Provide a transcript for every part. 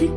心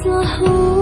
似乎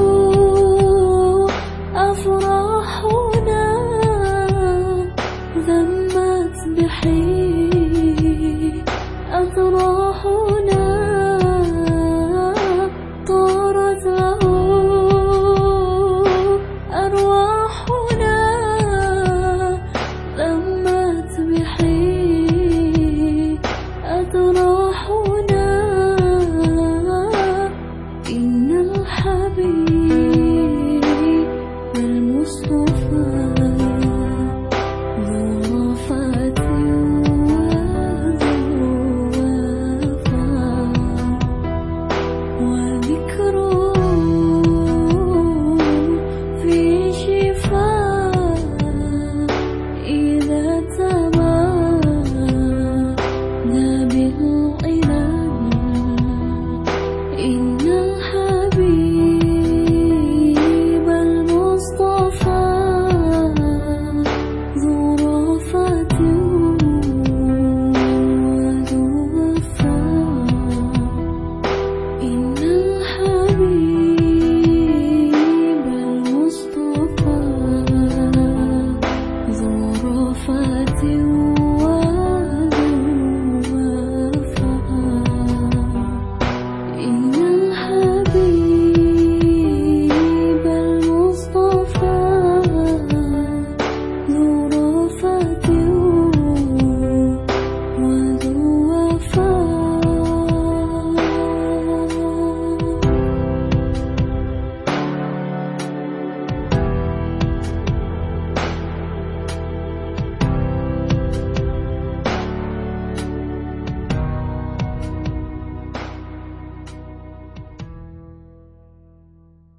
What Wa dikru